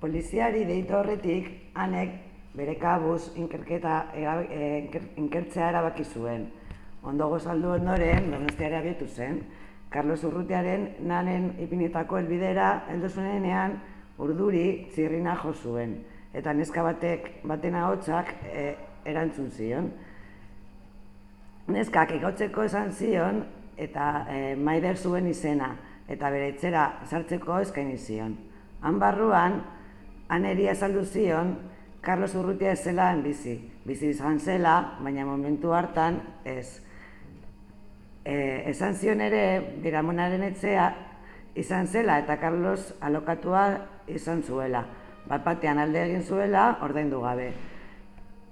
Poliziari deitu horretik, hanek bere kabuz inkerketa, inker- inkertzea erabaki zuen. Ondo gozaldu ondoren, donostiara abiatu zen. Carlos Urrutiaren nanen ipinitako helbidera heldu zuenean urduri txirrina jo zuen. Eta neska batek baten ahotsak eh, erantzun zion. Neskak egotzeko esan zion eta e, maider zuen izena eta bere etxera sartzeko eskaini zion. Han barruan, aneri azaldu zion, Carlos Urrutia ez zela bizi. Bizi izan zela, baina momentu hartan ez. E, esan zion ere, biramonaren etxea izan zela eta Carlos alokatua izan zuela. Bat batean alde egin zuela, ordaindu gabe.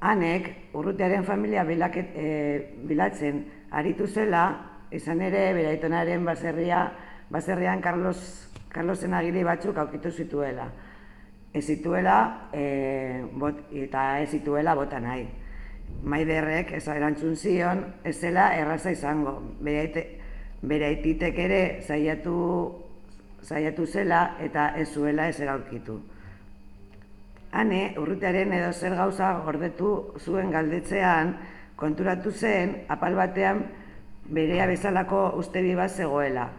Hanek, urrutiaren familia bilaket, e, bilatzen aritu zela, izan ere, bere aitonaren baserria, baserrian Carlos, Carlosen agiri batzuk aurkitu zituela. Ez zituela, e, bot, eta ez zituela bota nahi. Maiderrek ez erantzun zion, ez zela erraza izango. Bere, aite, bere aititek ere saiatu, saiatu zela eta ez zuela ez aurkitu. Hane, urrutearen edo zer gauza gordetu zuen galdetzean, konturatu zen, apal batean berea bezalako ustebi bat zegoela.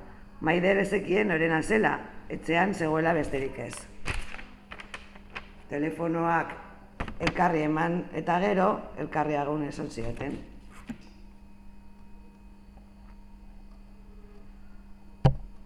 Maider ezekien orena zela, etxean zegoela besterik ez. Telefonoak elkarri eman eta gero, elkarri agun esan zioten.